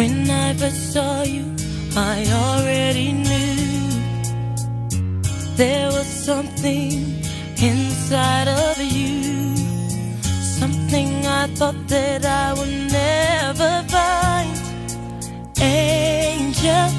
When I first saw you, I already knew there was something inside of you. Something I thought that I would never find. Angel.